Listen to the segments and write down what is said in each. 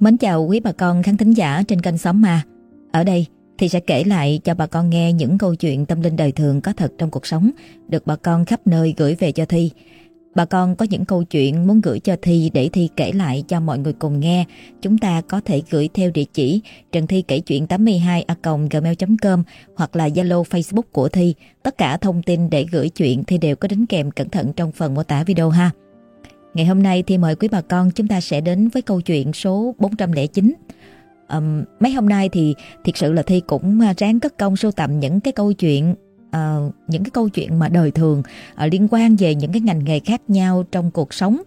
Mến chào quý bà con khán thính giả trên kênh Xóm Ma. Ở đây thì sẽ kể lại cho bà con nghe những câu chuyện tâm linh đời thường có thật trong cuộc sống được bà con khắp nơi gửi về cho Thi. Bà con có những câu chuyện muốn gửi cho Thi để Thi kể lại cho mọi người cùng nghe. Chúng ta có thể gửi theo địa chỉ trần thi kể chuyện 82a.gmail.com hoặc là Zalo Facebook của Thi. Tất cả thông tin để gửi chuyện thì đều có đính kèm cẩn thận trong phần mô tả video ha. Ngày hôm nay thì mời quý bà con chúng ta sẽ đến với câu chuyện số 409. Um, mấy hôm nay thì thiệt sự là Thi cũng à, ráng cất công sưu tầm những cái câu chuyện uh, những cái câu chuyện mà đời thường uh, liên quan về những cái ngành nghề khác nhau trong cuộc sống.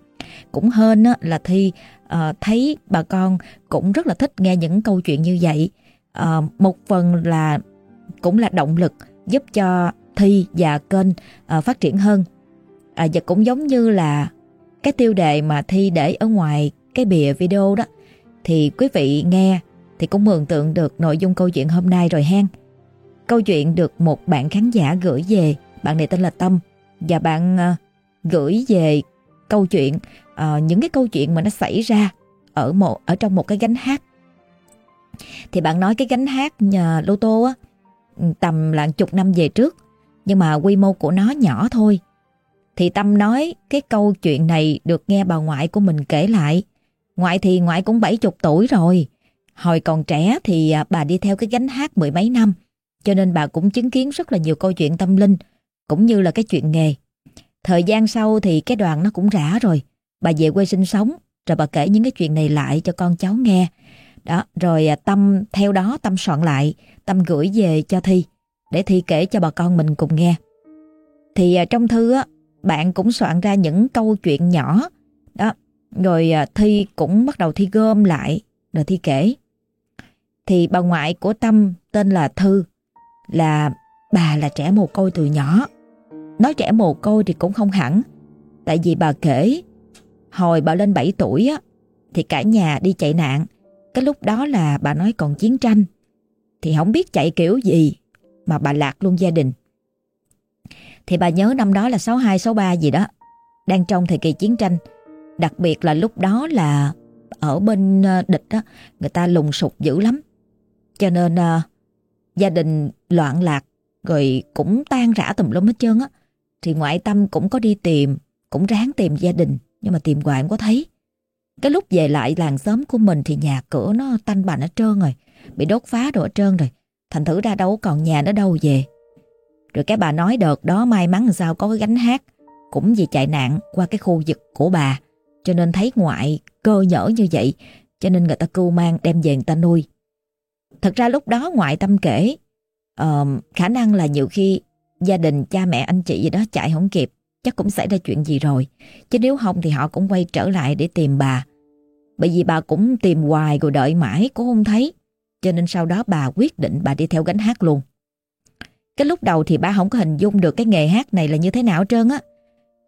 Cũng hơn á, là Thi uh, thấy bà con cũng rất là thích nghe những câu chuyện như vậy. Uh, một phần là cũng là động lực giúp cho Thi và kênh uh, phát triển hơn. À, và cũng giống như là cái tiêu đề mà Thi để ở ngoài cái bìa video đó thì quý vị nghe thì cũng mường tượng được nội dung câu chuyện hôm nay rồi hen. Câu chuyện được một bạn khán giả gửi về, bạn này tên là Tâm và bạn uh, gửi về câu chuyện uh, những cái câu chuyện mà nó xảy ra ở một ở trong một cái gánh hát. Thì bạn nói cái gánh hát nhà lô tô á tầm là chục năm về trước nhưng mà quy mô của nó nhỏ thôi thì Tâm nói cái câu chuyện này được nghe bà ngoại của mình kể lại. Ngoại thì ngoại cũng bảy chục tuổi rồi. Hồi còn trẻ thì à, bà đi theo cái gánh hát mười mấy năm. Cho nên bà cũng chứng kiến rất là nhiều câu chuyện tâm linh, cũng như là cái chuyện nghề. Thời gian sau thì cái đoàn nó cũng rã rồi. Bà về quê sinh sống, rồi bà kể những cái chuyện này lại cho con cháu nghe. Đó, rồi à, Tâm theo đó Tâm soạn lại, Tâm gửi về cho Thi, để Thi kể cho bà con mình cùng nghe. Thì à, trong thư á, bạn cũng soạn ra những câu chuyện nhỏ. Đó, rồi à, Thi cũng bắt đầu Thi gom lại, rồi Thi kể. Thì bà ngoại của Tâm tên là Thư, là bà là trẻ mồ côi từ nhỏ. Nói trẻ mồ côi thì cũng không hẳn, tại vì bà kể, hồi bà lên 7 tuổi á, thì cả nhà đi chạy nạn. Cái lúc đó là bà nói còn chiến tranh, thì không biết chạy kiểu gì mà bà lạc luôn gia đình. Thì bà nhớ năm đó là 62, 63 gì đó. Đang trong thời kỳ chiến tranh. Đặc biệt là lúc đó là ở bên ờ, địch đó, người ta lùng sục dữ lắm. Cho nên uh, gia đình loạn lạc rồi cũng tan rã tùm lum hết trơn á. Thì ngoại tâm cũng có đi tìm, cũng ráng tìm gia đình, nhưng mà tìm hoài không có thấy. Cái lúc về lại làng xóm của mình thì nhà cửa nó tanh bành hết trơn rồi, bị đốt phá đồ hết trơn rồi. Thành thử ra đâu còn nhà nữa đâu về. Rồi cái bà nói đợt đó may mắn sao có cái gánh hát. Cũng vì chạy nạn qua cái khu vực của bà. Cho nên thấy ngoại cơ nhở như vậy. Cho nên người ta cưu mang đem về người ta nuôi. Thật ra lúc đó ngoại tâm kể uh, khả năng là nhiều khi gia đình cha mẹ anh chị gì đó chạy không kịp chắc cũng xảy ra chuyện gì rồi. Chứ nếu không thì họ cũng quay trở lại để tìm bà. Bởi vì bà cũng tìm hoài rồi đợi mãi cũng không thấy. Cho nên sau đó bà quyết định bà đi theo gánh hát luôn cái lúc đầu thì ba không có hình dung được cái nghề hát này là như thế nào trơn á.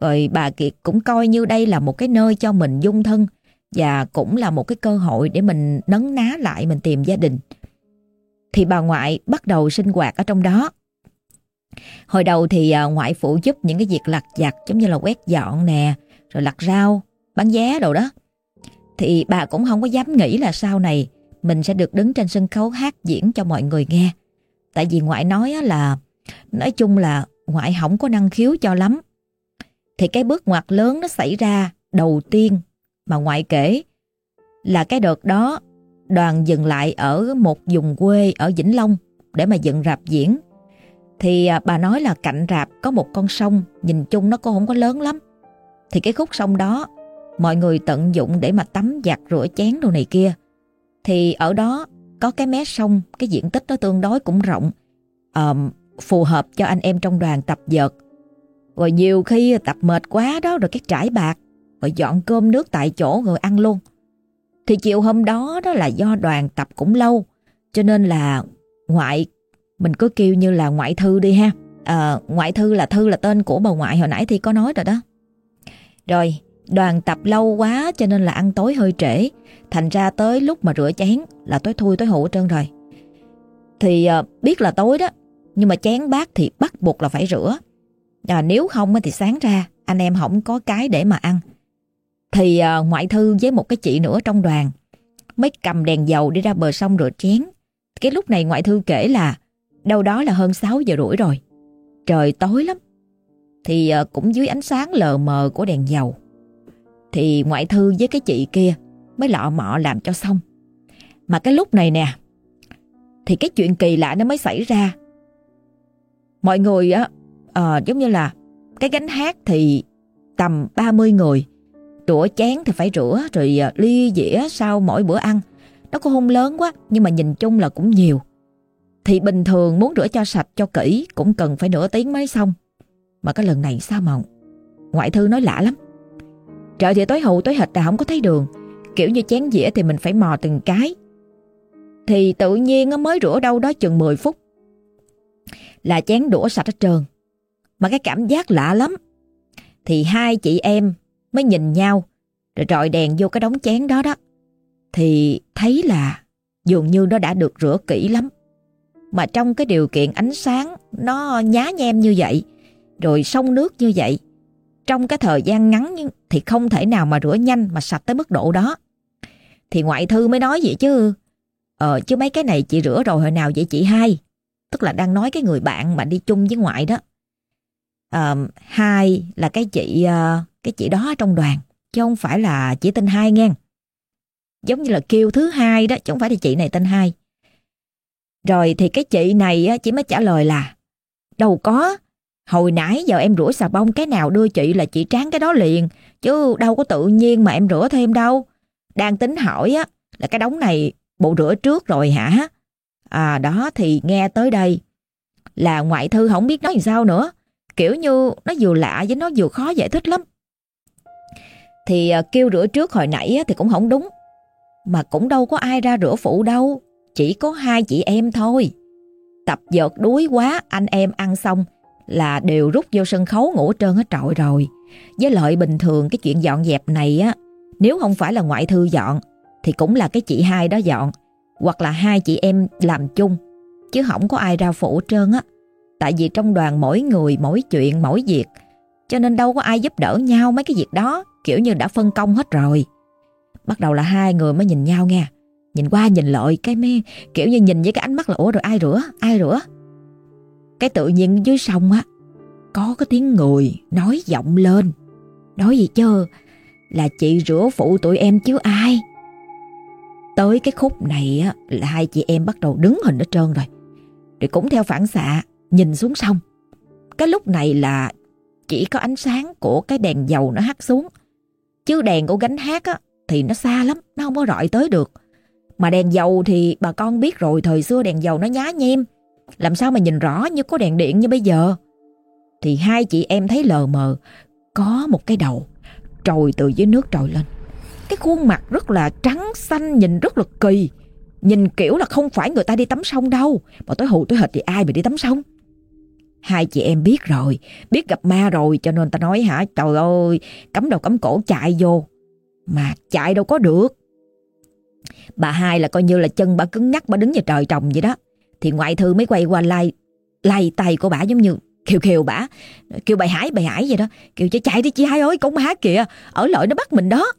Rồi bà Kiệt cũng coi như đây là một cái nơi cho mình dung thân và cũng là một cái cơ hội để mình nấn ná lại mình tìm gia đình. Thì bà ngoại bắt đầu sinh hoạt ở trong đó. Hồi đầu thì à, ngoại phụ giúp những cái việc lặt vặt giống như là quét dọn nè, rồi lặt rau, bán vé đồ đó. Thì bà cũng không có dám nghĩ là sau này mình sẽ được đứng trên sân khấu hát diễn cho mọi người nghe. Tại vì ngoại nói là, nói chung là ngoại không có năng khiếu cho lắm. Thì cái bước ngoặt lớn nó xảy ra đầu tiên mà ngoại kể là cái đợt đó đoàn dừng lại ở một vùng quê ở Vĩnh Long để mà dựng rạp diễn. Thì à, bà nói là cạnh rạp có một con sông, nhìn chung nó cũng không có lớn lắm. Thì cái khúc sông đó, mọi người tận dụng để mà tắm giặt rửa chén đồ này kia. Thì ở đó có cái mé sông, cái diện tích nó tương đối cũng rộng, um, phù hợp cho anh em trong đoàn tập dợt. Rồi nhiều khi tập mệt quá đó rồi cái trải bạc, rồi dọn cơm nước tại chỗ rồi ăn luôn. Thì chiều hôm đó đó là do đoàn tập cũng lâu, cho nên là ngoại, mình cứ kêu như là ngoại thư đi ha. À, ngoại thư là thư là tên của bà ngoại hồi nãy thì có nói rồi đó. Rồi, đoàn tập lâu quá cho nên là ăn tối hơi trễ. Thành ra tới lúc mà rửa chén là tối thui tối hụ trơn rồi. Thì uh, biết là tối đó, nhưng mà chén bát thì bắt buộc là phải rửa. À, nếu không thì sáng ra anh em không có cái để mà ăn. Thì uh, ngoại thư với một cái chị nữa trong đoàn mới cầm đèn dầu đi ra bờ sông rửa chén. Cái lúc này ngoại thư kể là đâu đó là hơn 6 giờ rưỡi rồi. Trời tối lắm. Thì ờ, cũng dưới ánh sáng lờ mờ của đèn dầu. Thì ngoại thư với cái chị kia mới lọ mọ làm cho xong. Mà cái lúc này nè, thì cái chuyện kỳ lạ nó mới xảy ra. Mọi người á, à, giống như là cái gánh hát thì tầm 30 người, rửa chén thì phải rửa rồi ờ, ly dĩa sau mỗi bữa ăn. Nó cũng không lớn quá nhưng mà nhìn chung là cũng nhiều. Thì bình thường muốn rửa cho sạch cho kỹ cũng cần phải nửa tiếng mới xong. Mà cái lần này sao mà ngoại thư nói lạ lắm. Trời thì tối hụ tối hịch là không có thấy đường. Kiểu như chén dĩa thì mình phải mò từng cái. Thì tự nhiên nó mới rửa đâu đó chừng 10 phút. Là chén đũa sạch hết trơn. Mà cái cảm giác lạ lắm. Thì hai chị em mới nhìn nhau rồi rọi đèn vô cái đống chén đó đó. Thì thấy là dường như nó đã được rửa kỹ lắm. Mà trong cái điều kiện ánh sáng nó nhá nhem như vậy, rồi sông nước như vậy, trong cái thời gian ngắn thì không thể nào mà rửa nhanh mà sạch tới mức độ đó. Thì ngoại thư mới nói vậy chứ. Ờ chứ mấy cái này chị rửa rồi hồi nào vậy chị hai? Tức là đang nói cái người bạn mà đi chung với ngoại đó. À, hai là cái chị ờ, cái chị đó trong đoàn chứ không phải là chị tên hai nghe. Giống như là kêu thứ hai đó chứ không phải là chị này tên hai. Rồi thì cái chị này chị chỉ mới trả lời là đâu có, hồi nãy giờ em rửa xà bông cái nào đưa chị là chị tráng cái đó liền, chứ đâu có tự nhiên mà em rửa thêm đâu. Đang tính hỏi á là cái đống này bộ rửa trước rồi hả? À đó thì nghe tới đây là ngoại thư không biết nói làm sao nữa. Kiểu như nó vừa lạ với nó vừa khó giải thích lắm. Thì à, kêu rửa trước hồi nãy thì cũng không đúng. Mà cũng đâu có ai ra rửa phụ đâu. Chỉ có hai chị em thôi. Tập dợt đuối quá, anh em ăn xong là đều rút vô sân khấu ngủ trơn hết trọi rồi. Với lợi bình thường cái chuyện dọn dẹp này á, nếu không phải là ngoại thư dọn, thì cũng là cái chị hai đó dọn. Hoặc là hai chị em làm chung, chứ không có ai ra phụ trơn á. Tại vì trong đoàn mỗi người, mỗi chuyện, mỗi việc, cho nên đâu có ai giúp đỡ nhau mấy cái việc đó, kiểu như đã phân công hết rồi. Bắt đầu là hai người mới nhìn nhau nghe, Nhìn qua nhìn lại cái mê Kiểu như nhìn với cái ánh mắt là Ủa rồi ai rửa ai rửa cái tự nhiên dưới sông á, Có cái tiếng người nói giọng lên. Nói gì chứ? Là chị rửa phụ tụi em chứ ai? Tới cái khúc này á, Là hai chị em bắt đầu đứng hình ở trơn rồi. Rồi cũng theo phản xạ, Nhìn xuống sông. Cái lúc này là Chỉ có ánh sáng của cái đèn dầu nó hắt xuống. Chứ đèn của gánh hát á, Thì nó xa lắm, Nó không có rọi tới được. Mà đèn dầu thì bà con biết rồi, thời xưa đèn dầu nó nhá nhem. Làm sao mà nhìn rõ như có đèn điện như bây giờ. Thì hai chị em thấy lờ mờ có một cái đầu trồi từ dưới nước trồi lên. Cái khuôn mặt rất là trắng xanh nhìn rất là kỳ. Nhìn kiểu là không phải người ta đi tắm sông đâu. Mà tối hù tối hệt thì ai mà đi tắm sông. Hai chị em biết rồi, biết gặp ma rồi cho nên ta nói hả, trời ơi, cắm đầu cắm cổ chạy vô. Mà chạy đâu có được. Bà hai là coi như là chân bà cứng nhắc bà đứng như trời trồng vậy đó. Thì ngoại thư mới quay qua lai lai tay của bà giống như, kêu kêu bà kêu bài hải bài hải vậy đó. Kêu chạy chạy đi chị hai ơi con má kìa, ở lợi nó bắt mình đó.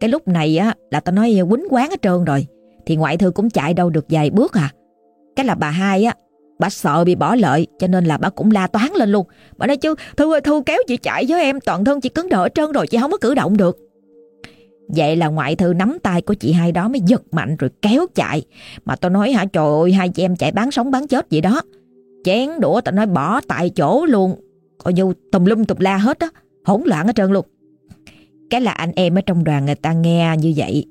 Cái lúc này á, là tao nói quýnh quán hết trơn rồi, thì ngoại thư cũng chạy đâu được vài bước à. Cái là bà hai á, bà sợ bị bỏ lợi, cho nên là bà cũng la toán lên luôn. Bà nói, chứ thư ơi thư kéo chị chạy với em, toàn thân chị cứng đờ trơn rồi, chị không có cử động được. Vậy là ngoại thư nắm tay của chị hai đó mới giật mạnh rồi kéo chạy. Mà tôi nói hả, trời ơi, hai chị em chạy bán sống bán chết vậy đó. Chén đũa tao nói bỏ tại chỗ luôn. Coi như tùm lum tùm la hết á. Hỗn loạn hết trơn luôn. Cái là anh em ở trong đoàn người ta nghe như vậy.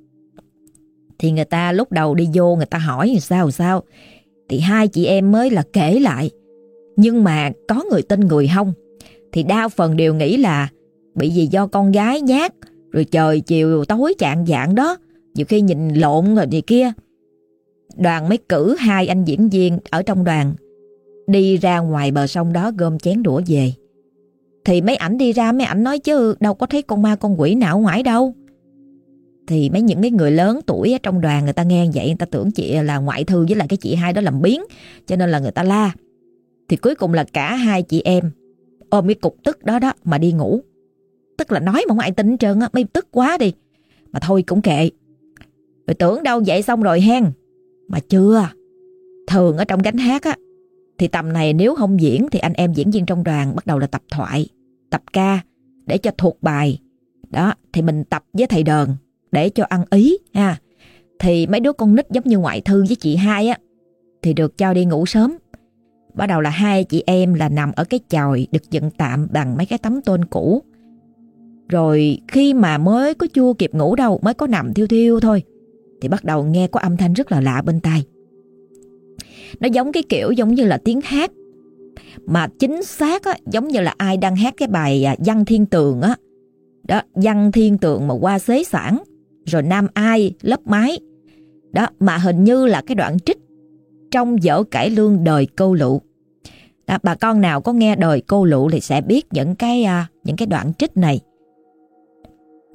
Thì người ta lúc đầu đi vô người ta hỏi sao sao. Thì hai chị em mới là kể lại. Nhưng mà có người tin người không. Thì đa phần đều nghĩ là bị gì do con gái nhát rồi trời chiều tối chạng dạng đó, nhiều khi nhìn lộn rồi gì kia. Đoàn mới cử hai anh diễn viên ở trong đoàn đi ra ngoài bờ sông đó gom chén đũa về. Thì mấy ảnh đi ra mấy ảnh nói chứ đâu có thấy con ma con quỷ nào ngoài đâu. Thì mấy những cái người lớn tuổi ở trong đoàn người ta nghe vậy người ta tưởng chị là ngoại thư với lại cái chị hai đó làm biến cho nên là người ta la. Thì cuối cùng là cả hai chị em ôm cái cục tức đó đó mà đi ngủ. Tức là nói mà không ai tin trơn á, mày tức quá đi. Mà thôi cũng kệ. Rồi tưởng đâu vậy xong rồi hen. Mà chưa. Thường ở trong gánh hát á, thì tầm này nếu không diễn thì anh em diễn viên trong đoàn bắt đầu là tập thoại, tập ca để cho thuộc bài. Đó, thì mình tập với thầy đờn để cho ăn ý ha. Thì mấy đứa con nít giống như ngoại thư với chị hai á thì được cho đi ngủ sớm. Bắt đầu là hai chị em là nằm ở cái chòi được dựng tạm bằng mấy cái tấm tôn cũ. Rồi khi mà mới có chua kịp ngủ đâu mới có nằm thiêu thiêu thôi thì bắt đầu nghe có âm thanh rất là lạ bên tai. Nó giống cái kiểu giống như là tiếng hát mà chính xác á, giống như là ai đang hát cái bài à, Văn Thiên Tường á. Đó, Văn Thiên Tường mà qua xế sản, rồi Nam Ai, lấp mái. Đó, mà hình như là cái đoạn trích trong vở cải lương đời câu lụ. Đó, bà con nào có nghe đời câu lụ thì sẽ biết những cái à, những cái đoạn trích này.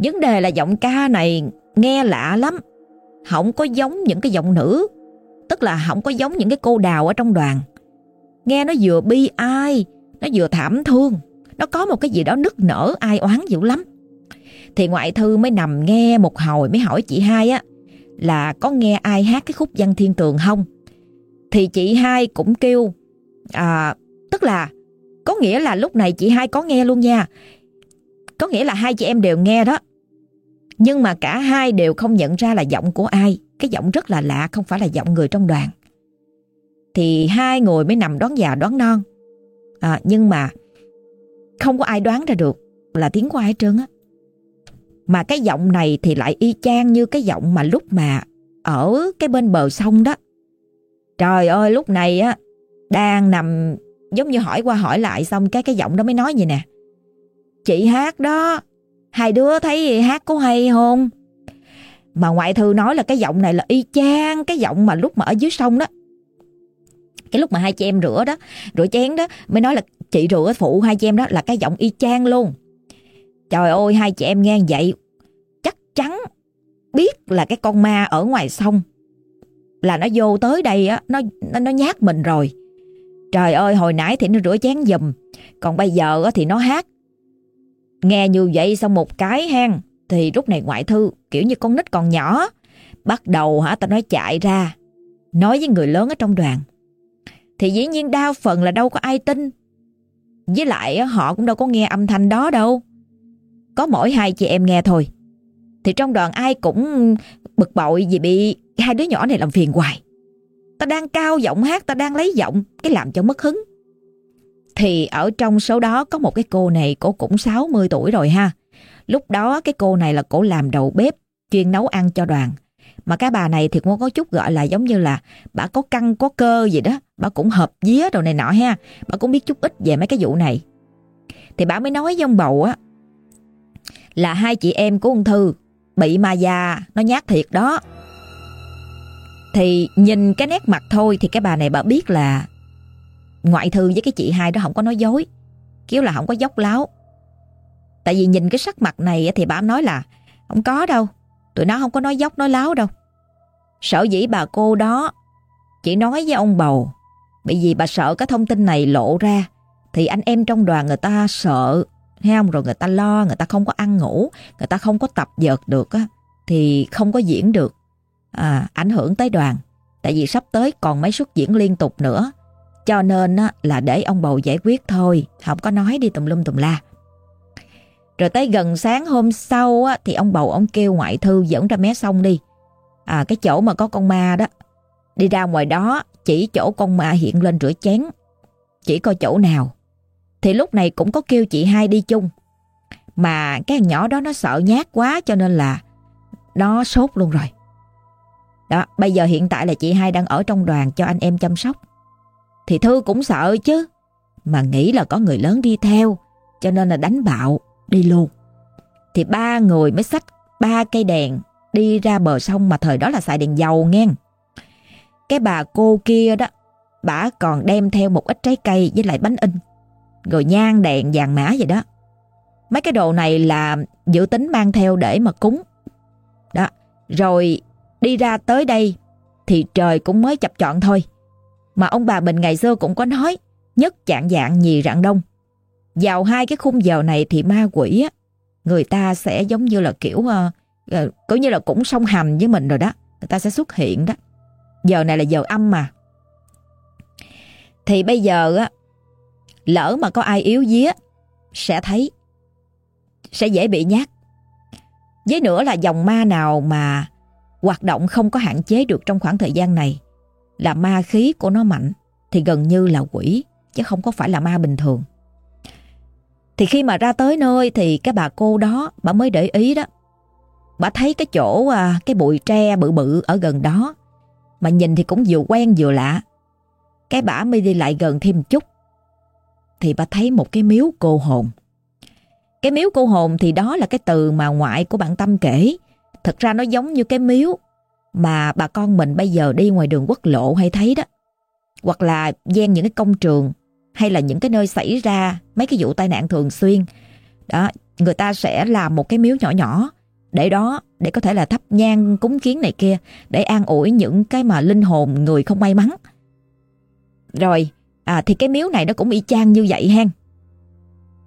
Vấn đề là giọng ca này nghe lạ lắm, không có giống những cái giọng nữ, tức là không có giống những cái cô đào ở trong đoàn. Nghe nó vừa bi ai, nó vừa thảm thương, nó có một cái gì đó nức nở ai oán dữ lắm. Thì ngoại thư mới nằm nghe một hồi mới hỏi chị hai á là có nghe ai hát cái khúc văn thiên tường không? Thì chị hai cũng kêu à, tức là có nghĩa là lúc này chị hai có nghe luôn nha. Có nghĩa là hai chị em đều nghe đó. Nhưng mà cả hai đều không nhận ra là giọng của ai. Cái giọng rất là lạ, không phải là giọng người trong đoàn. Thì hai người mới nằm đoán già đoán non. À, nhưng mà không có ai đoán ra được là tiếng của ai hết trơn á. Mà cái giọng này thì lại y chang như cái giọng mà lúc mà ở cái bên bờ sông đó. Trời ơi lúc này á đang nằm giống như hỏi qua hỏi lại xong cái cái giọng đó mới nói vậy nè. Chị hát đó, hai đứa thấy hát có hay không? Mà ngoại thư nói là cái giọng này là y chang cái giọng mà lúc mà ở dưới sông đó. Cái lúc mà hai chị em rửa đó, rửa chén đó mới nói là chị rửa phụ hai chị em đó là cái giọng y chang luôn. Trời ơi hai chị em nghe vậy chắc chắn biết là cái con ma ở ngoài sông là nó vô tới đây á, nó nó, nó nhát mình rồi. Trời ơi hồi nãy thì nó rửa chén giùm, còn bây giờ á, thì nó hát. Nghe như vậy xong một cái hang thì lúc này ngoại thư, kiểu như con nít còn nhỏ. Bắt đầu hả ta nói chạy ra, nói với người lớn ở trong đoàn. Thì dĩ nhiên đa phần là đâu có ai tin. Với lại họ cũng đâu có nghe âm thanh đó đâu. Có mỗi hai chị em nghe thôi. Thì trong đoàn ai cũng bực bội vì bị hai đứa nhỏ này làm phiền hoài. Ta đang cao giọng hát ta đang lấy giọng, cái làm cho mất hứng thì ở trong số đó có một cái cô này cô cũng 60 tuổi rồi ha Lúc đó cái cô này là cổ làm đầu bếp, chuyên nấu ăn cho đoàn. Mà cái bà này thì cũng có chút gọi là giống như là bà có căng có cơ gì đó, bà cũng hợp vía đồ này nọ ha, bà cũng biết chút ít về mấy cái vụ này. Thì bà mới nói với ông bầu á là hai chị em của ông Thư bị ma già, nó nhát thiệt đó. Thì nhìn cái nét mặt thôi thì cái bà này bà biết là ngoại thư với cái chị hai đó không có nói dối, kiểu là không có dốc láo. Tại vì nhìn cái sắc mặt này thì bà nói là không có đâu, tụi nó không có nói dốc nói láo đâu. Sợ dĩ bà cô đó chỉ nói với ông bầu. Bởi vì bà sợ cái thông tin này lộ ra thì anh em trong đoàn người ta sợ. Thấy không? Rồi người ta lo người ta không có ăn ngủ người ta không có tập dợt được á thì không có diễn được à, ảnh hưởng tới đoàn. Tại vì sắp tới còn mấy suất diễn liên tục nữa cho nên á, là để ông bầu giải quyết thôi không có nói đi tùm lum tùm la rồi tới gần sáng hôm sau á, thì ông bầu ông kêu ngoại thư dẫn ra mé sông đi. À cái chỗ mà có con ma đó. Đi ra ngoài đó chỉ chỗ con ma hiện lên rửa chén. Chỉ coi chỗ nào. Thì lúc này cũng có kêu chị hai đi chung. Mà cái nhỏ đó nó sợ nhát quá cho nên là nó sốt luôn rồi. Đó, bây giờ hiện tại là chị hai đang ở trong đoàn cho anh em chăm sóc. Thì Thư cũng sợ chứ. Mà nghĩ là có người lớn đi theo cho nên là đánh bạo đi luôn. Thì ba người mới xách ba cây đèn đi ra bờ sông mà thời đó là xài đèn dầu nghe. Cái bà cô kia đó, bà còn đem theo một ít trái cây với lại bánh in. Rồi nhang đèn vàng mã vậy đó. Mấy cái đồ này là dự tính mang theo để mà cúng. Đó, rồi đi ra tới đây thì trời cũng mới chập chọn thôi. Mà ông bà mình ngày xưa cũng có nói nhất chạng dạng nhì rạng đông. Vào hai cái khung giờ này thì ma quỷ á, người ta sẽ giống như là kiểu uh, uh, như là cũng song hành với mình rồi đó. người ta sẽ xuất hiện đó. Giờ này là giờ âm mà. Thì bây giờ á, lỡ mà có ai yếu dí á sẽ thấy, sẽ dễ bị nhát. Với nữa là dòng ma nào mà hoạt động không có hạn chế được trong khoảng thời gian này, là ma khí của nó mạnh, thì gần như là quỷ, chứ không có phải là ma bình thường. Thì khi mà ra tới nơi thì cái bà cô đó bà mới để ý đó. Bà thấy cái chỗ à, cái bụi tre bự bự ở gần đó mà nhìn thì cũng vừa quen vừa lạ. Cái bà mới đi lại gần thêm chút thì bà thấy một cái miếu cô hồn. Cái miếu cô hồn thì đó là cái từ mà ngoại của bạn Tâm kể. Thật ra nó giống như cái miếu mà bà con mình bây giờ đi ngoài đường quốc lộ hay thấy đó. Hoặc là gian những cái công trường hay là những cái nơi xảy ra mấy cái vụ tai nạn thường xuyên. Đó, người ta sẽ làm một cái miếu nhỏ nhỏ để đó để có thể là thắp nhang cúng kiến này kia để an ủi những cái mà linh hồn người không may mắn. Rồi, à, thì cái miếu này nó cũng y chang như vậy hen.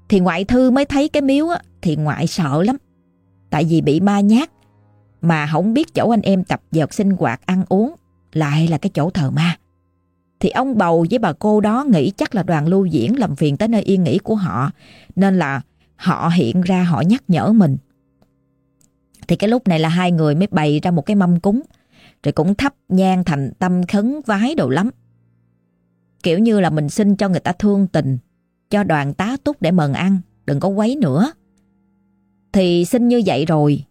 Thì ngoại thư mới thấy cái miếu á, thì ngoại sợ lắm. Tại vì bị ma nhát mà không biết chỗ anh em tập dợt sinh hoạt ăn uống lại là cái chỗ thờ ma. Thì ông bầu với bà cô đó nghĩ chắc là đoàn lưu diễn làm phiền tới nơi yên nghỉ của họ nên là họ hiện ra họ nhắc nhở mình. Thì cái lúc này là hai người mới bày ra một cái mâm cúng rồi cũng thắp nhang thành tâm khấn vái đồ lắm. Kiểu như là mình xin cho người ta thương tình, cho đoàn tá túc để mần ăn, đừng có quấy nữa. Thì xin như vậy rồi,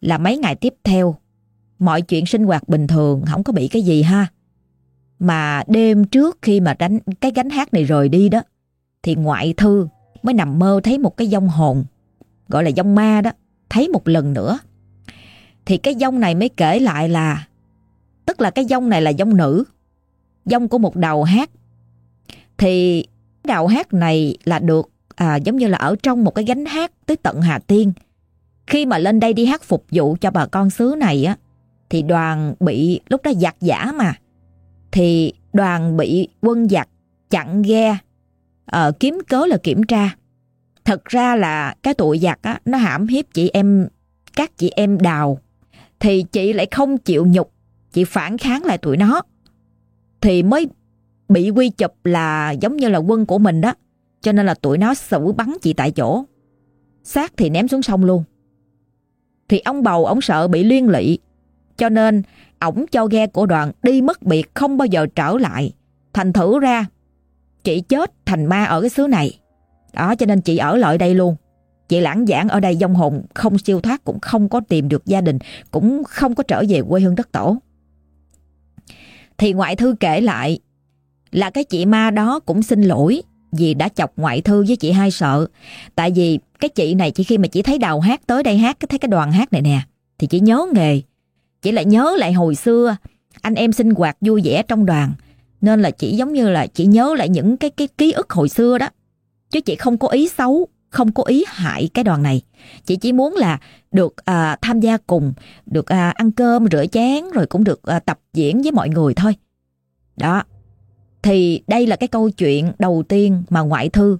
là mấy ngày tiếp theo, mọi chuyện sinh hoạt bình thường, không có bị cái gì ha. Mà đêm trước khi mà đánh cái gánh hát này rời đi đó, thì ngoại thư mới nằm mơ thấy một cái dông hồn, gọi là dông ma đó, thấy một lần nữa. Thì cái dông này mới kể lại là, tức là cái dông này là dông nữ, dông của một đầu hát. Thì đầu hát này là được à, giống như là ở trong một cái gánh hát tới tận Hà Tiên. Khi mà lên đây đi hát phục vụ cho bà con xứ này á, thì đoàn bị lúc đó giặc giả mà thì đoàn bị quân giặc chặn ghe uh, kiếm cớ là kiểm tra. Thật ra là cái tụi giặc á, nó hãm hiếp chị em, các chị em đào. Thì chị lại không chịu nhục, chị phản kháng lại tụi nó. Thì mới bị quy chụp là giống như là quân của mình đó. Cho nên là tụi nó xử bắn chị tại chỗ. xác thì ném xuống sông luôn. Thì ông bầu ông sợ bị liên lụy. Cho nên ổng cho ghe của đoàn đi mất biệt không bao giờ trở lại. Thành thử ra, chị chết thành ma ở cái xứ này. Đó cho nên chị ở lại đây luôn. Chị lãng giảng ở đây dông hồn không siêu thoát cũng không có tìm được gia đình, cũng không có trở về quê hương đất tổ. Thì ngoại thư kể lại là cái chị ma đó cũng xin lỗi vì đã chọc ngoại thư với chị hai sợ. Tại vì cái chị này chỉ khi mà chị thấy đào hát tới đây hát, thấy cái đoàn hát này nè, thì chị nhớ nghề. Chị lại nhớ lại hồi xưa anh em sinh hoạt vui vẻ trong đoàn nên là chỉ giống như là chị nhớ lại những cái cái ký ức hồi xưa đó. Chứ chị không có ý xấu, không có ý hại cái đoàn này. Chị chỉ muốn là được à, tham gia cùng, được à, ăn cơm, rửa chén rồi cũng được à, tập diễn với mọi người thôi. Đó. Thì đây là cái câu chuyện đầu tiên mà ngoại thư,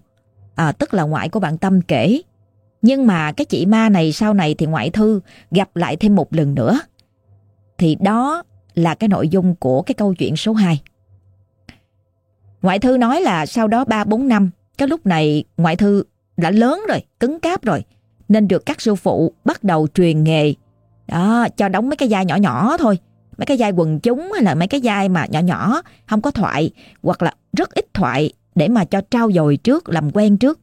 à, tức là ngoại của bạn Tâm kể. Nhưng mà cái chị ma này sau này thì ngoại thư gặp lại thêm một lần nữa thì đó là cái nội dung của cái câu chuyện số 2. Ngoại thư nói là sau đó 3-4 năm, cái lúc này ngoại thư đã lớn rồi, cứng cáp rồi, nên được các sư phụ bắt đầu truyền nghề. Đó, cho đóng mấy cái vai nhỏ nhỏ thôi. Mấy cái dây quần chúng hay là mấy cái dây mà nhỏ nhỏ, không có thoại, hoặc là rất ít thoại để mà cho trao dồi trước, làm quen trước.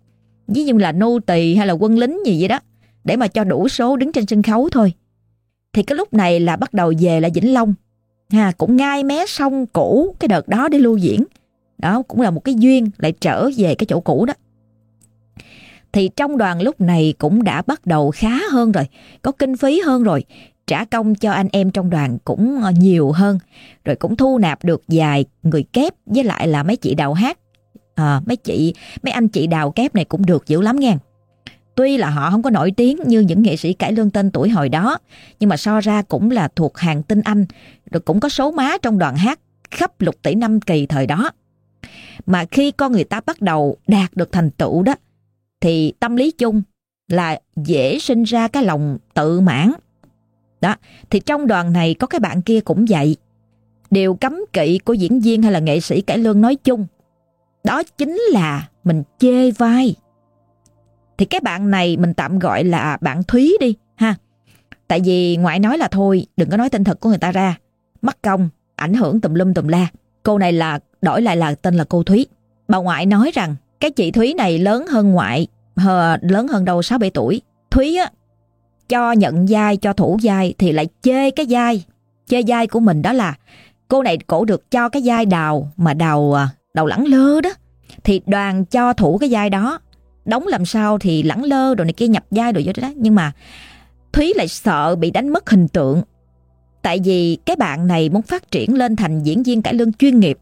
Ví dụ là nô tỳ hay là quân lính gì vậy đó, để mà cho đủ số đứng trên sân khấu thôi. Thì cái lúc này là bắt đầu về là Vĩnh Long. Ha cũng ngai mé sông cũ cái đợt đó để lưu diễn. Đó cũng là một cái duyên lại trở về cái chỗ cũ đó. Thì trong đoàn lúc này cũng đã bắt đầu khá hơn rồi có kinh phí hơn rồi trả công cho anh em trong đoàn cũng ờ, nhiều hơn rồi cũng thu nạp được vài người kép với lại là mấy chị đào hát à, mấy chị mấy anh chị đào kép này cũng được dữ lắm nghe Tuy là họ không có nổi tiếng như những nghệ sĩ cải lương tên tuổi hồi đó, nhưng mà so ra cũng là thuộc hàng tinh anh, rồi cũng có số má trong đoàn hát khắp lục tỷ năm kỳ thời đó. Mà khi con người ta bắt đầu đạt được thành tựu đó, thì tâm lý chung là dễ sinh ra cái lòng tự mãn. Đó, thì trong đoàn này có cái bạn kia cũng vậy. Điều cấm kỵ của diễn viên hay là nghệ sĩ cải lương nói chung, đó chính là mình chê vai. Thì cái bạn này mình tạm gọi là bạn Thúy đi ha. Tại vì ngoại nói là thôi, đừng có nói tên thật của người ta ra. Mất công, ảnh hưởng tùm lum tùm la. Cô này là đổi lại là tên là cô Thúy. Bà ngoại nói rằng cái chị Thúy này lớn hơn ngoại, hờ, lớn hơn đâu 6-7 tuổi. Thúy á, cho nhận vai, cho thủ vai thì lại chê cái vai. Chê vai của mình đó là cô này cổ được cho cái vai đào mà đào à, đầu lẳng lơ đó. Thì đoàn cho thủ cái vai đó. Đóng làm sao thì lẳng lơ rồi này kia nhập vai rồi vô đó. Nhưng mà Thúy lại sợ bị đánh mất hình tượng. Tại vì cái bạn này muốn phát triển lên thành diễn viên cải lương chuyên nghiệp.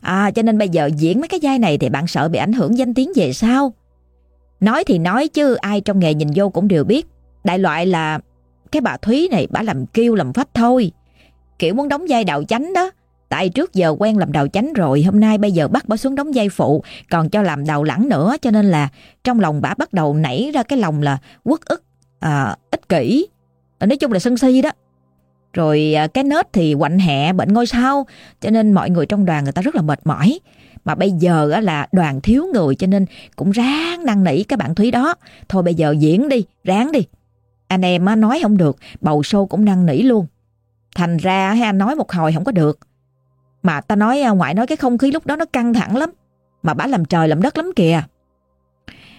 À cho nên bây giờ diễn mấy cái vai này thì bạn sợ bị ảnh hưởng danh tiếng về sau. Nói thì nói chứ ai trong nghề nhìn vô cũng đều biết. Đại loại là cái bà Thúy này bà làm kêu làm phách thôi. Kiểu muốn đóng vai đạo chánh đó. Tại trước giờ quen làm đầu chánh rồi, hôm nay bây giờ bắt bà xuống đóng vai phụ, còn cho làm đầu lẳng nữa, cho nên là trong lòng bà bắt đầu nảy ra cái lòng là quất ức, à, ích kỷ, ờ, nói chung là sân si đó. Rồi à, cái nết thì quạnh hẹ bệnh ngôi sao, cho nên mọi người trong đoàn người ta rất là mệt mỏi. Mà bây giờ là đoàn thiếu người cho nên cũng ráng năn nỉ cái bạn Thúy đó. Thôi bây giờ diễn đi, ráng đi. Anh em nói không được, bầu sô cũng năn nỉ luôn. Thành ra hay anh nói một hồi không có được. Mà ta nói à, ngoại nói cái không khí lúc đó nó căng thẳng lắm. Mà bả làm trời làm đất lắm kìa.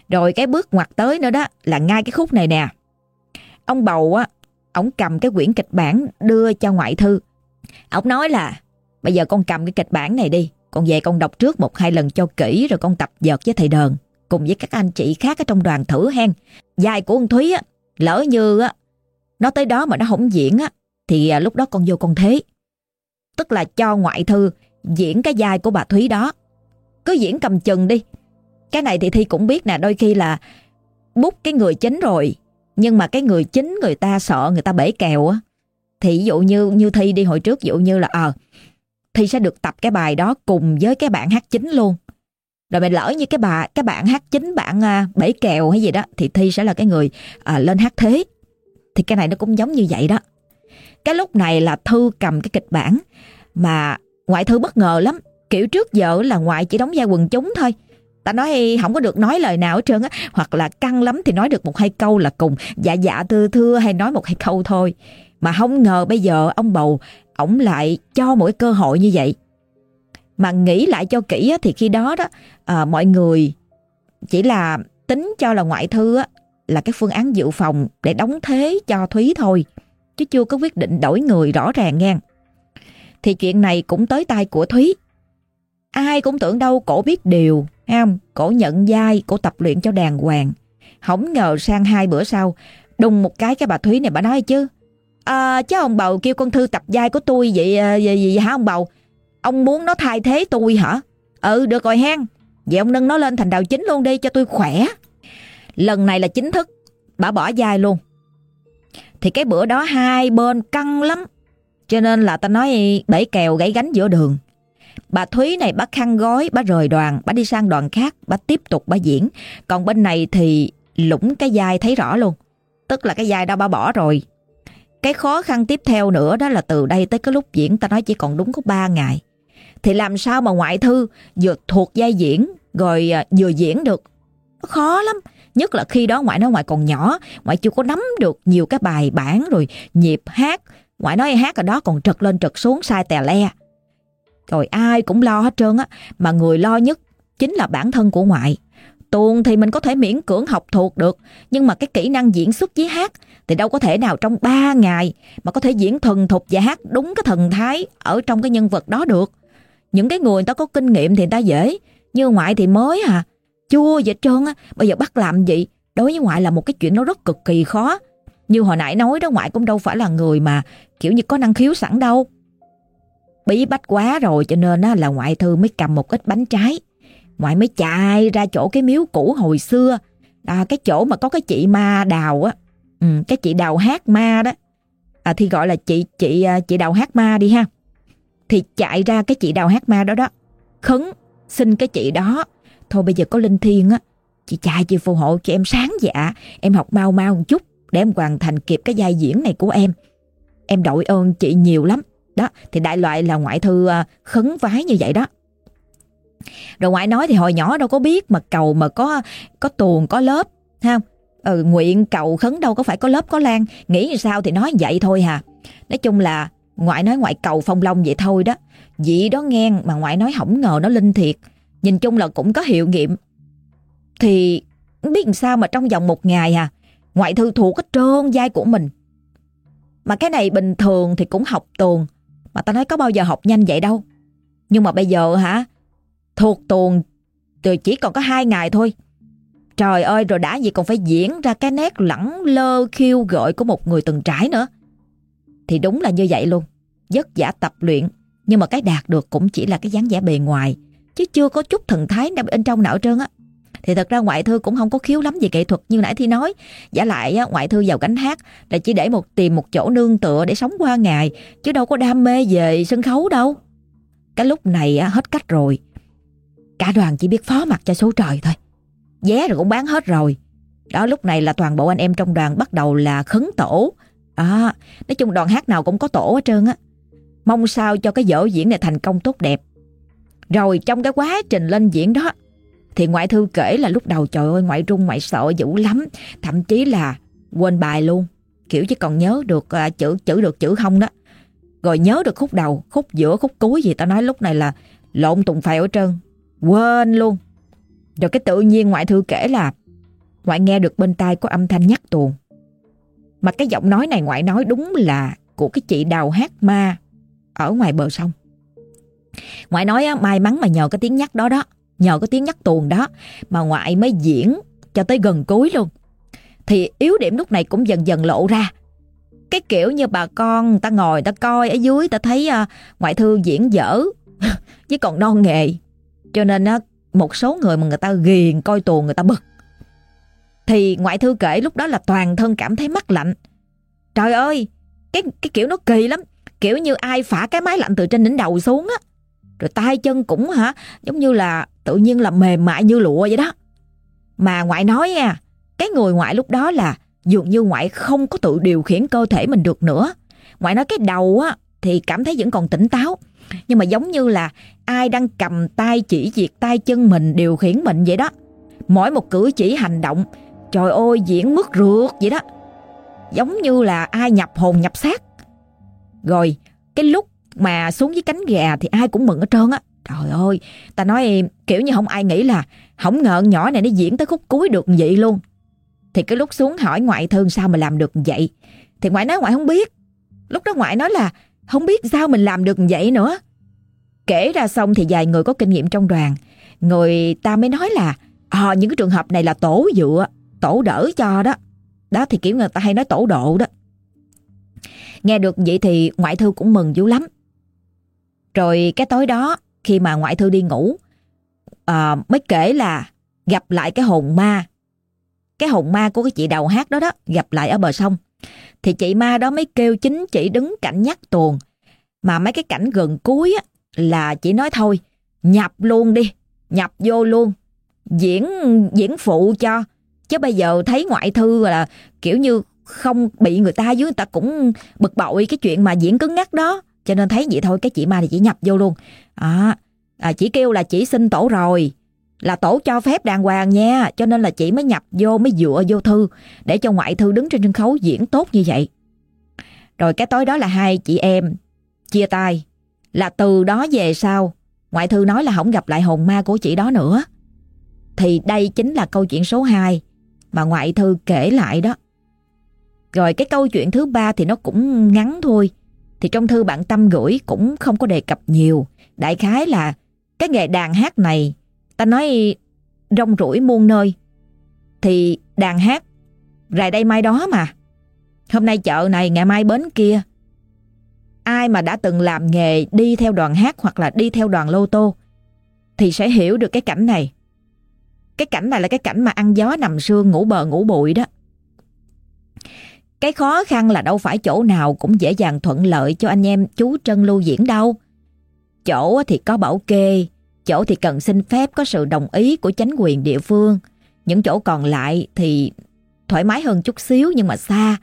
Rồi cái bước ngoặt tới nữa đó là ngay cái khúc này nè. Ông bầu á, ông cầm cái quyển kịch bản đưa cho ngoại thư. Ông nói là bây giờ con cầm cái kịch bản này đi. Con về con đọc trước một hai lần cho kỹ rồi con tập dợt với thầy đờn. Cùng với các anh chị khác ở trong đoàn thử hen. Dài của ông Thúy á, lỡ như á, nó tới đó mà nó không diễn á, thì à, lúc đó con vô con thế tức là cho ngoại thư diễn cái vai của bà Thúy đó. Cứ diễn cầm chừng đi. Cái này thì Thi cũng biết nè, đôi khi là bút cái người chính rồi, nhưng mà cái người chính người ta sợ người ta bể kèo á. Thì ví dụ như như Thi đi hồi trước, ví dụ như là ờ Thi sẽ được tập cái bài đó cùng với cái bạn hát chính luôn. Rồi mình lỡ như cái bà cái bạn hát chính bạn à, bể kèo hay gì đó thì Thi sẽ là cái người à, lên hát thế. Thì cái này nó cũng giống như vậy đó. Cái lúc này là Thư cầm cái kịch bản mà ngoại Thư bất ngờ lắm. Kiểu trước giờ là ngoại chỉ đóng vai quần chúng thôi. Ta nói không có được nói lời nào hết trơn á. Hoặc là căng lắm thì nói được một hai câu là cùng. Dạ dạ thưa thưa hay nói một hai câu thôi. Mà không ngờ bây giờ ông bầu, ổng lại cho mỗi cơ hội như vậy. Mà nghĩ lại cho kỹ thì khi đó đó à, mọi người chỉ là tính cho là ngoại thư á, là cái phương án dự phòng để đóng thế cho Thúy thôi chứ chưa có quyết định đổi người rõ ràng nghe. Thì chuyện này cũng tới tay của Thúy. Ai cũng tưởng đâu cổ biết điều, không? Cổ nhận vai, cổ tập luyện cho đàng hoàng. Không ngờ sang hai bữa sau, đùng một cái cái bà Thúy này bà nói chứ. À, chứ ông bầu kêu con Thư tập vai của tôi vậy, ờ, vậy, vậy, vậy hả ông bầu? Ông muốn nó thay thế tôi hả? Ừ được rồi hen. Vậy ông nâng nó lên thành đạo chính luôn đi cho tôi khỏe. Lần này là chính thức, bà bỏ dài luôn. Thì cái bữa đó hai bên căng lắm. Cho nên là ta nói bể kèo gãy gánh giữa đường. Bà Thúy này bắt khăn gói, bà rời đoàn, bà đi sang đoàn khác, bà tiếp tục bà diễn. Còn bên này thì lũng cái vai thấy rõ luôn. Tức là cái vai đó bà bỏ rồi. Cái khó khăn tiếp theo nữa đó là từ đây tới cái lúc diễn ta nói chỉ còn đúng có 3 ngày. Thì làm sao mà ngoại thư vừa thuộc vai diễn rồi à, vừa diễn được. Khó lắm. Nhất là khi đó ngoại nói ngoại còn nhỏ, ngoại chưa có nắm được nhiều cái bài bản rồi nhịp hát. Ngoại nói hát ở đó còn trật lên trật xuống sai tè le. Rồi ai cũng lo hết trơn á, mà người lo nhất chính là bản thân của ngoại. Tuồng thì mình có thể miễn cưỡng học thuộc được, nhưng mà cái kỹ năng diễn xuất với hát thì đâu có thể nào trong 3 ngày mà có thể diễn thuần thục và hát đúng cái thần thái ở trong cái nhân vật đó được. Những cái người người ta có kinh nghiệm thì người ta dễ, như ngoại thì mới à, chua vậy trơn á, bây giờ bắt làm gì? Đối với ngoại là một cái chuyện nó rất cực kỳ khó. Như hồi nãy nói đó ngoại cũng đâu phải là người mà kiểu như có năng khiếu sẵn đâu. Bí bách quá rồi cho nên á, là ngoại thư mới cầm một ít bánh trái. Ngoại mới chạy ra chỗ cái miếu cũ hồi xưa. À, cái chỗ mà có cái chị ma đào á. Ừ, cái chị đào hát ma đó. À, thì gọi là chị chị à, chị đào hát ma đi ha. Thì chạy ra cái chị đào hát ma đó đó. Khấn xin cái chị đó Thôi bây giờ có linh Thiên á, chị chạy chị phù hộ cho em sáng dạ, em học mau mau một chút để em hoàn thành kịp cái vai diễn này của em. em đội ơn chị nhiều lắm. Đó, thì đại loại là ngoại thư ờ, khấn vái như vậy đó. Rồi ngoại nói thì hồi nhỏ đâu có biết mà cầu mà có có tuồng có lớp, ha. Ừ, nguyện cầu khấn đâu có phải có lớp có lan, nghĩ sao thì nói vậy thôi hà. Nói chung là ngoại nói ngoại cầu phong long vậy thôi đó. Dị đó nghe mà ngoại nói hổng ngờ nó linh thiệt. Nhìn chung là cũng có hiệu nghiệm. Thì biết làm sao mà trong vòng một ngày à, ngoại thư thuộc cái trơn dai của mình. Mà cái này bình thường thì cũng học tuồn mà ta nói có bao giờ học nhanh vậy đâu. Nhưng mà bây giờ hả, thuộc tuồn từ chỉ còn có hai ngày thôi. Trời ơi rồi đã gì còn phải diễn ra cái nét lẳng lơ khiêu gợi của một người từng trải nữa. Thì đúng là như vậy luôn. Vất giả tập luyện, nhưng mà cái đạt được cũng chỉ là cái dáng vẻ bề ngoài, chứ chưa có chút thần thái nào bên trong não trơn á. Thì thật ra ngoại thư cũng không có khiếu lắm về nghệ thuật như nãy Thi nói. Giả lại á, ngoại thư vào cánh hát là chỉ để một tìm một chỗ nương tựa để sống qua ngày, chứ đâu có đam mê về sân khấu đâu. Cái lúc này á, hết cách rồi. Cả đoàn chỉ biết phó mặt cho số trời thôi. Vé rồi cũng bán hết rồi. Đó lúc này là toàn bộ anh em trong đoàn bắt đầu là khấn tổ. À, nói chung đoàn hát nào cũng có tổ hết trơn á. Mong sao cho cái vở diễn này thành công tốt đẹp. Rồi trong cái quá trình lên diễn đó thì ngoại thư kể là lúc đầu trời ơi ngoại rung ngoại sợ dữ lắm. Thậm chí là quên bài luôn. Kiểu chỉ còn nhớ được à, chữ chữ được chữ không đó. Rồi nhớ được khúc đầu Khúc giữa khúc cuối gì ta nói lúc này là Lộn tùng phèo ở trơn. Quên luôn. Rồi cái tự nhiên ngoại thư kể là Ngoại nghe được bên tai có âm thanh nhắc tuồng. Mà cái giọng nói này ngoại nói đúng là Của cái chị đào hát ma Ở ngoài bờ sông Ngoại nói á, may mắn mà nhờ cái tiếng nhắc đó đó Nhờ cái tiếng nhắc tuồng đó mà ngoại mới diễn cho tới gần cuối luôn. Thì yếu điểm lúc này cũng dần dần lộ ra. Cái kiểu như bà con ta ngồi ta coi ở dưới ta thấy uh, ngoại thư diễn dở chứ còn non nghề. Cho nên uh, một số người mà người ta ghiền coi tuồng người ta bực. Thì ngoại thư kể lúc đó là toàn thân cảm thấy mắc lạnh. Trời ơi, cái cái kiểu nó kỳ lắm. Kiểu như ai phả cái máy lạnh từ trên đỉnh đầu xuống á. Rồi tay chân cũng hả, giống như là tự nhiên là mềm mại như lụa vậy đó. Mà ngoại nói nha, cái người ngoại lúc đó là dường như ngoại không có tự điều khiển cơ thể mình được nữa. Ngoại nói cái đầu á thì cảm thấy vẫn còn tỉnh táo. Nhưng mà giống như là ai đang cầm tay chỉ việc tay chân mình điều khiển mình vậy đó. Mỗi một cử chỉ hành động, trời ơi diễn mất rượt vậy đó. Giống như là ai nhập hồn nhập xác. Rồi cái lúc mà xuống với cánh gà thì ai cũng mừng ở trơn á. Trời ơi, ta nói kiểu như không ai nghĩ là không ngờ nhỏ này nó diễn tới khúc cuối được vậy luôn. Thì cái lúc xuống hỏi ngoại thương sao mà làm được vậy. Thì ngoại nói ngoại không biết. Lúc đó ngoại nói là không biết sao mình làm được vậy nữa. Kể ra xong thì vài người có kinh nghiệm trong đoàn. Người ta mới nói là à, những cái trường hợp này là tổ dựa, tổ đỡ cho đó. Đó thì kiểu người ta hay nói tổ độ đó. Nghe được vậy thì ngoại thư cũng mừng dữ lắm. Rồi cái tối đó khi mà ngoại thư đi ngủ à, mới kể là gặp lại cái hồn ma. Cái hồn ma của cái chị đầu hát đó đó gặp lại ở bờ sông. Thì chị ma đó mới kêu chính chị đứng cạnh nhắc tuồng. Mà mấy cái cảnh gần cuối á, là chị nói thôi nhập luôn đi, nhập vô luôn. Diễn diễn phụ cho. Chứ bây giờ thấy ngoại thư là kiểu như không bị người ta dưới người ta cũng bực bội cái chuyện mà diễn cứng ngắt đó. Cho nên thấy vậy thôi cái chị ma thì chỉ nhập vô luôn. À, à, chỉ kêu là chỉ xin tổ rồi. Là tổ cho phép đàng hoàng nha. Cho nên là chị mới nhập vô mới dựa vô thư. Để cho ngoại thư đứng trên sân khấu diễn tốt như vậy. Rồi cái tối đó là hai chị em chia tay. Là từ đó về sau ngoại thư nói là không gặp lại hồn ma của chị đó nữa. Thì đây chính là câu chuyện số 2 mà ngoại thư kể lại đó. Rồi cái câu chuyện thứ ba thì nó cũng ngắn thôi thì trong thư bạn Tâm gửi cũng không có đề cập nhiều. Đại khái là cái nghề đàn hát này, ta nói rong rủi muôn nơi. Thì đàn hát, rày đây mai đó mà. Hôm nay chợ này, ngày mai bến kia. Ai mà đã từng làm nghề đi theo đoàn hát hoặc là đi theo đoàn lô tô, thì sẽ hiểu được cái cảnh này. Cái cảnh này là cái cảnh mà ăn gió nằm sương ngủ bờ ngủ bụi đó. Cái khó khăn là đâu phải chỗ nào cũng dễ dàng thuận lợi cho anh em chú Trân lưu diễn đâu. Chỗ thì có bảo kê, chỗ thì cần xin phép có sự đồng ý của chính quyền địa phương. Những chỗ còn lại thì thoải mái hơn chút xíu nhưng mà xa.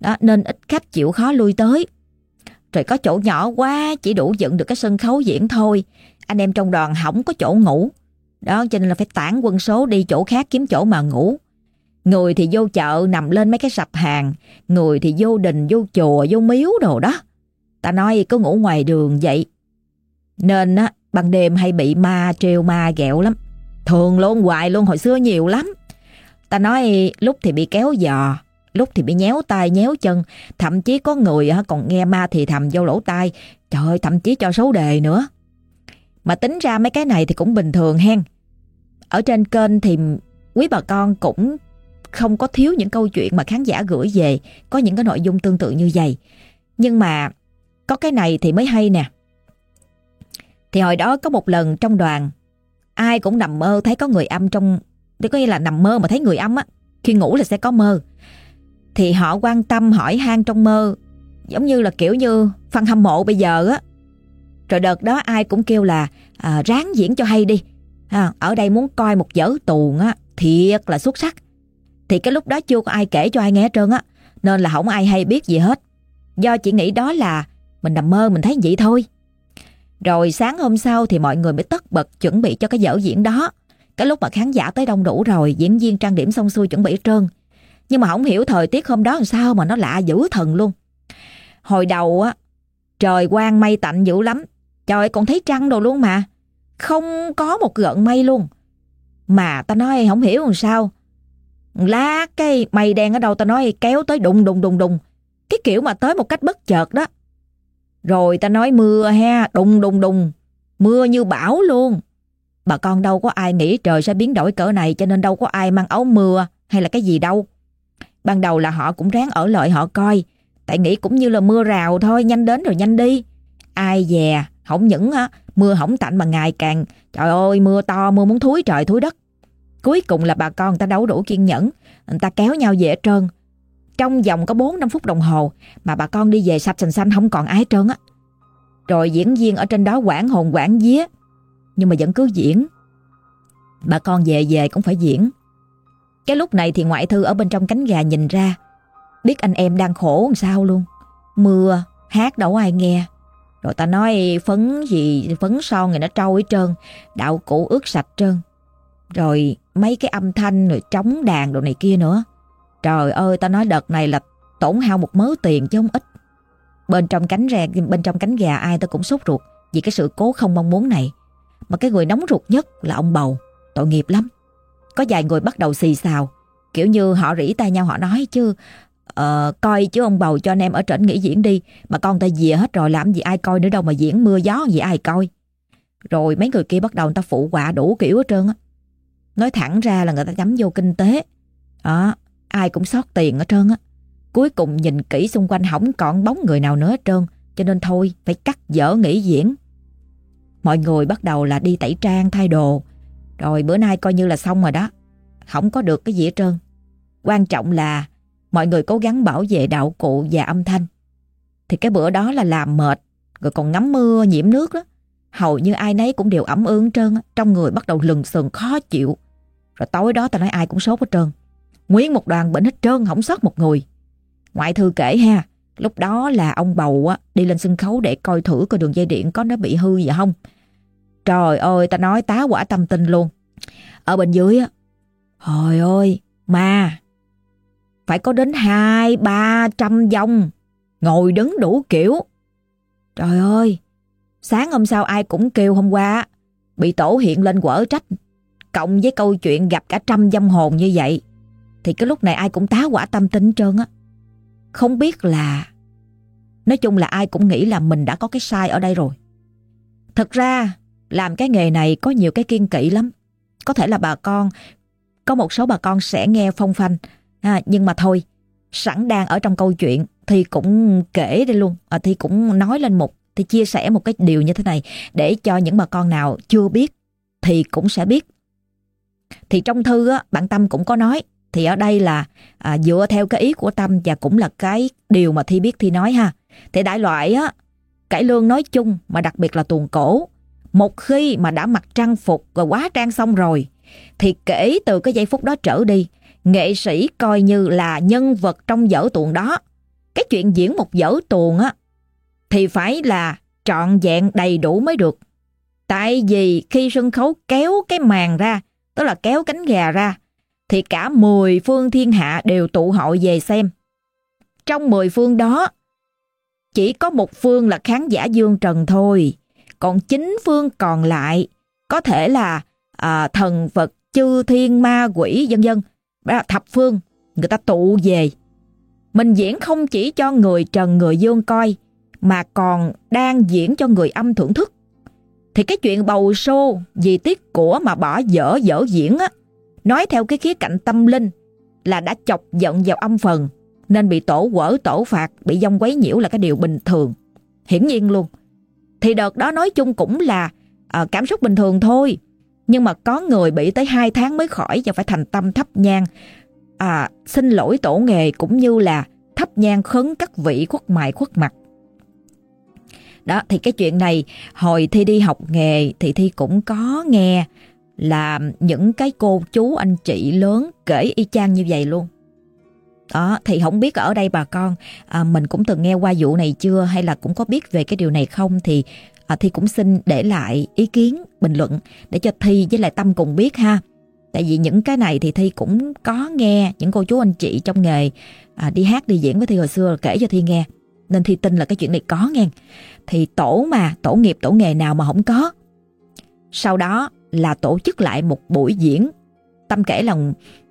Đó, nên ít khách chịu khó lui tới. Rồi có chỗ nhỏ quá chỉ đủ dựng được cái sân khấu diễn thôi. Anh em trong đoàn hỏng có chỗ ngủ. Đó cho nên là phải tản quân số đi chỗ khác kiếm chỗ mà ngủ. Người thì vô chợ nằm lên mấy cái sập hàng, người thì vô đình, vô chùa, vô miếu đồ đó. Ta nói cứ ngủ ngoài đường vậy. Nên á, ban đêm hay bị ma trêu ma ghẹo lắm. Thường luôn hoài luôn hồi xưa nhiều lắm. Ta nói lúc thì bị kéo giò, lúc thì bị nhéo tay nhéo chân, thậm chí có người còn nghe ma thì thầm vô lỗ tai, trời ơi, thậm chí cho số đề nữa. Mà tính ra mấy cái này thì cũng bình thường hen. Ở trên kênh thì quý bà con cũng không có thiếu những câu chuyện mà khán giả gửi về, có những cái nội dung tương tự như vậy. Nhưng mà có cái này thì mới hay nè. Thì hồi đó có một lần trong đoàn, ai cũng nằm mơ thấy có người âm trong, tức có nghĩa là nằm mơ mà thấy người âm á, khi ngủ là sẽ có mơ. Thì họ quan tâm hỏi han trong mơ, giống như là kiểu như fan hâm mộ bây giờ á. Rồi đợt đó ai cũng kêu là à, ráng diễn cho hay đi. À, ở đây muốn coi một dở tuồng á thiệt là xuất sắc. Thì cái lúc đó chưa có ai kể cho ai nghe trơn á Nên là không ai hay biết gì hết. Do chỉ nghĩ đó là Mình nằm mơ mình thấy vậy thôi. Rồi sáng hôm sau thì mọi người mới tất bật Chuẩn bị cho cái dở diễn đó. Cái lúc mà khán giả tới đông đủ rồi Diễn viên trang điểm xong xuôi chuẩn bị trơn. Nhưng mà không hiểu thời tiết hôm đó làm sao Mà nó lạ dữ thần luôn. Hồi đầu á Trời quang mây tạnh dữ lắm. Trời còn thấy trăng đồ luôn mà Không có một gợn mây luôn Mà ta nói không hiểu làm sao Lá cây mây đen ở đâu ta nói kéo tới đùng đùng đùng đùng. Cái kiểu mà tới một cách bất chợt đó. Rồi ta nói mưa ha, đùng đùng đùng. Mưa như bão luôn. Bà con đâu có ai nghĩ trời sẽ biến đổi cỡ này cho nên đâu có ai mang áo mưa hay là cái gì đâu. Ban đầu là họ cũng ráng ở lợi họ coi. Tại nghĩ cũng như là mưa rào thôi, nhanh đến rồi nhanh đi. Ai dè, không những á, mưa hỏng tạnh mà ngày càng, trời ơi mưa to, mưa muốn thúi trời thúi đất. Cuối cùng là bà con ta đấu đủ kiên nhẫn, người ta kéo nhau về trơn. Trong vòng có 4-5 phút đồng hồ mà bà con đi về sạch sành xanh không còn ái trơn á. Rồi diễn viên ở trên đó quảng hồn quảng vía, nhưng mà vẫn cứ diễn. Bà con về về cũng phải diễn. Cái lúc này thì ngoại thư ở bên trong cánh gà nhìn ra, biết anh em đang khổ làm sao luôn. Mưa, hát đâu ai nghe. Rồi ta nói phấn gì, phấn son người nó trâu hết trơn, đạo cụ ướt sạch trơn. Rồi mấy cái âm thanh rồi trống đàn đồ này kia nữa. Trời ơi, ta nói đợt này là tổn hao một mớ tiền chứ không ít. Bên trong cánh rè, bên trong cánh gà ai ta cũng sốt ruột vì cái sự cố không mong muốn này. Mà cái người nóng ruột nhất là ông bầu, tội nghiệp lắm. Có vài người bắt đầu xì xào, kiểu như họ rỉ tay nhau họ nói chứ Ờ, coi chứ ông bầu cho anh em ở trển nghỉ diễn đi, mà con ta dìa hết rồi làm gì ai coi nữa đâu mà diễn mưa gió gì ai coi. Rồi mấy người kia bắt đầu người ta phụ họa đủ kiểu hết trơn á. Nói thẳng ra là người ta nhắm vô kinh tế. Đó, ai cũng sót tiền ở trơn á. Cuối cùng nhìn kỹ xung quanh không còn bóng người nào nữa hết trơn. Cho nên thôi, phải cắt dở nghỉ diễn. Mọi người bắt đầu là đi tẩy trang, thay đồ. Rồi bữa nay coi như là xong rồi đó. Không có được cái gì hết trơn. Quan trọng là mọi người cố gắng bảo vệ đạo cụ và âm thanh. Thì cái bữa đó là làm mệt, rồi còn ngắm mưa, nhiễm nước đó. Hầu như ai nấy cũng đều ẩm ương trơn, trong người bắt đầu lừng sừng khó chịu. Rồi tối đó ta nói ai cũng sốt hết trơn. Nguyên một đoàn bệnh hết trơn, không sót một người. Ngoại thư kể ha, lúc đó là ông bầu á, đi lên sân khấu để coi thử coi đường dây điện có nó bị hư gì không. Trời ơi, ta nói tá quả tâm tình luôn. Ở bên dưới á, Trời ơi, ma, phải có đến hai ba trăm dòng, ngồi đứng đủ kiểu. Trời ơi, sáng hôm sau ai cũng kêu hôm qua, bị tổ hiện lên quở trách cộng với câu chuyện gặp cả trăm dâm hồn như vậy thì cái lúc này ai cũng tá quả tâm tính trơn á. Không biết là nói chung là ai cũng nghĩ là mình đã có cái sai ở đây rồi. Thật ra làm cái nghề này có nhiều cái kiên kỵ lắm. Có thể là bà con có một số bà con sẽ nghe phong phanh à, nhưng mà thôi sẵn đang ở trong câu chuyện thì cũng kể đây luôn à, thì cũng nói lên một thì chia sẻ một cái điều như thế này để cho những bà con nào chưa biết thì cũng sẽ biết thì trong thư á, bạn Tâm cũng có nói thì ở đây là à, dựa theo cái ý của Tâm và cũng là cái điều mà Thi biết Thi nói ha. Thì đại loại á, cải lương nói chung mà đặc biệt là tuồng cổ. Một khi mà đã mặc trang phục và quá trang xong rồi thì kể từ cái giây phút đó trở đi nghệ sĩ coi như là nhân vật trong dở tuồng đó. Cái chuyện diễn một dở tuồng á thì phải là trọn vẹn đầy đủ mới được. Tại vì khi sân khấu kéo cái màn ra, tức là kéo cánh gà ra, thì cả 10 phương thiên hạ đều tụ hội về xem. Trong 10 phương đó, chỉ có một phương là khán giả Dương Trần thôi. Còn chín phương còn lại có thể là à, thần Phật, chư thiên, ma quỷ, dân dân. Thập phương, người ta tụ về. Mình diễn không chỉ cho người Trần, người Dương coi, mà còn đang diễn cho người âm thưởng thức. Thì cái chuyện bầu xô vì tiết của mà bỏ dở dở diễn á, nói theo cái khía cạnh tâm linh là đã chọc giận vào âm phần nên bị tổ quở tổ phạt, bị dông quấy nhiễu là cái điều bình thường. Hiển nhiên luôn. Thì đợt đó nói chung cũng là à, cảm xúc bình thường thôi. Nhưng mà có người bị tới 2 tháng mới khỏi và phải thành tâm thắp nhang. À, xin lỗi tổ nghề cũng như là thắp nhang khấn các vị khuất mại khuất mặt. Đó, thì cái chuyện này hồi Thi đi học nghề thì Thi cũng có nghe là những cái cô chú anh chị lớn kể y chang như vậy luôn. Đó, thì không biết ở đây bà con à, mình cũng từng nghe qua vụ này chưa hay là cũng có biết về cái điều này không thì Ờ, à, Thi cũng xin để lại ý kiến, bình luận để cho Thi với lại Tâm cùng biết ha. Tại vì những cái này thì Thi cũng có nghe những cô chú anh chị trong nghề à, đi hát đi diễn với Thi hồi xưa kể cho Thi nghe. Nên Thi tin là cái chuyện này có nghe. Thì tổ mà, tổ nghiệp, tổ nghề nào mà không có. Sau đó là tổ chức lại một buổi diễn. Tâm kể là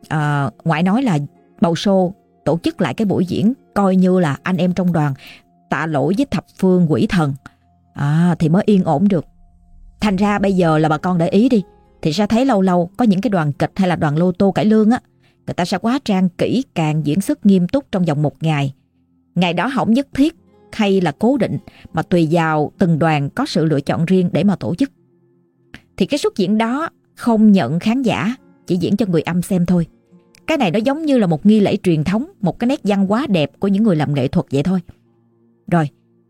à, ngoại nói là bầu show tổ chức lại cái buổi diễn coi như là anh em trong đoàn tạ lỗi với thập phương quỷ thần à, thì mới yên ổn được. Thành ra bây giờ là bà con để ý đi thì sẽ thấy lâu lâu có những cái đoàn kịch hay là đoàn lô tô cải lương á người ta sẽ quá trang kỹ càng diễn xuất nghiêm túc trong vòng một ngày. Ngày đó không nhất thiết hay là cố định mà tùy vào từng đoàn có sự lựa chọn riêng để mà tổ chức. Thì cái xuất diễn đó không nhận khán giả, chỉ diễn cho người âm xem thôi. Cái này nó giống như là một nghi lễ truyền thống, một cái nét văn hóa đẹp của những người làm nghệ thuật vậy thôi. Rồi,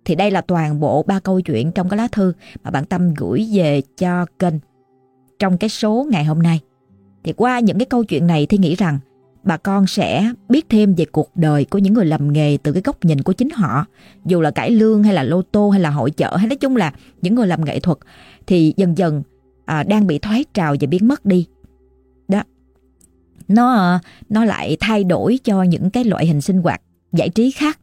thì đây là toàn bộ ba câu chuyện trong cái lá thư mà bạn Tâm gửi về cho kênh trong cái số ngày hôm nay. Thì qua những cái câu chuyện này thì nghĩ rằng bà con sẽ biết thêm về cuộc đời của những người làm nghề từ cái góc nhìn của chính họ. Dù là cải lương hay là lô tô hay là hội chợ hay nói chung là những người làm nghệ thuật thì dần dần à, đang bị thoái trào và biến mất đi. Đó, nó à, nó lại thay đổi cho những cái loại hình sinh hoạt giải trí khác.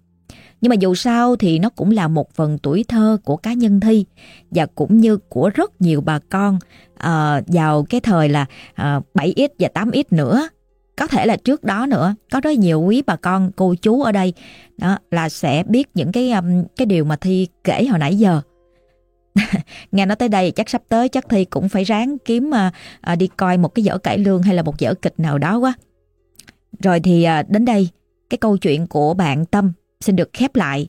Nhưng mà dù sao thì nó cũng là một phần tuổi thơ của cá nhân Thi và cũng như của rất nhiều bà con uh, vào cái thời là ờ, uh, 7X và 8X nữa. Có thể là trước đó nữa, có rất nhiều quý bà con, cô chú ở đây đó là sẽ biết những cái um, cái điều mà Thi kể hồi nãy giờ. Nghe nói tới đây chắc sắp tới chắc Thi cũng phải ráng kiếm uh, uh, đi coi một cái vở cải lương hay là một vở kịch nào đó quá. Rồi thì đến đây cái câu chuyện của bạn Tâm xin được khép lại.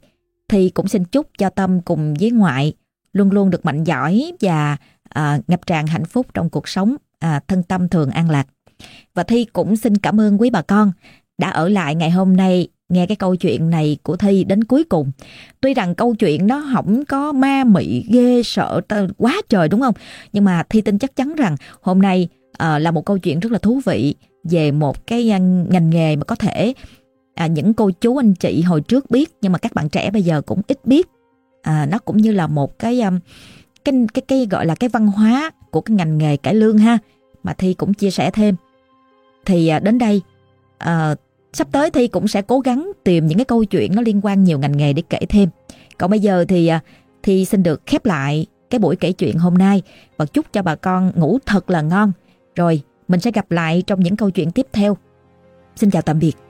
Thì cũng xin chúc cho Tâm cùng với ngoại luôn luôn được mạnh giỏi và à, ngập tràn hạnh phúc trong cuộc sống, à, thân tâm thường an lạc. Và Thi cũng xin cảm ơn quý bà con đã ở lại ngày hôm nay nghe cái câu chuyện này của Thi đến cuối cùng. Tuy rằng câu chuyện nó không có ma mị ghê sợ quá trời đúng không? Nhưng mà Thi tin chắc chắn rằng hôm nay à, là một câu chuyện rất là thú vị về một cái à, ngành nghề mà có thể à, những cô chú anh chị hồi trước biết nhưng mà các bạn trẻ bây giờ cũng ít biết. à, nó cũng như là một cái um, cái cái cái gọi là cái văn hóa của cái ngành nghề cải lương ha mà Thi cũng chia sẻ thêm. Thì à, đến đây à, Sắp tới Thi cũng sẽ cố gắng tìm những cái câu chuyện nó liên quan nhiều ngành nghề để kể thêm. Còn bây giờ thì à, Thi xin được khép lại cái buổi kể chuyện hôm nay và chúc cho bà con ngủ thật là ngon. Rồi mình sẽ gặp lại trong những câu chuyện tiếp theo. Xin chào tạm biệt.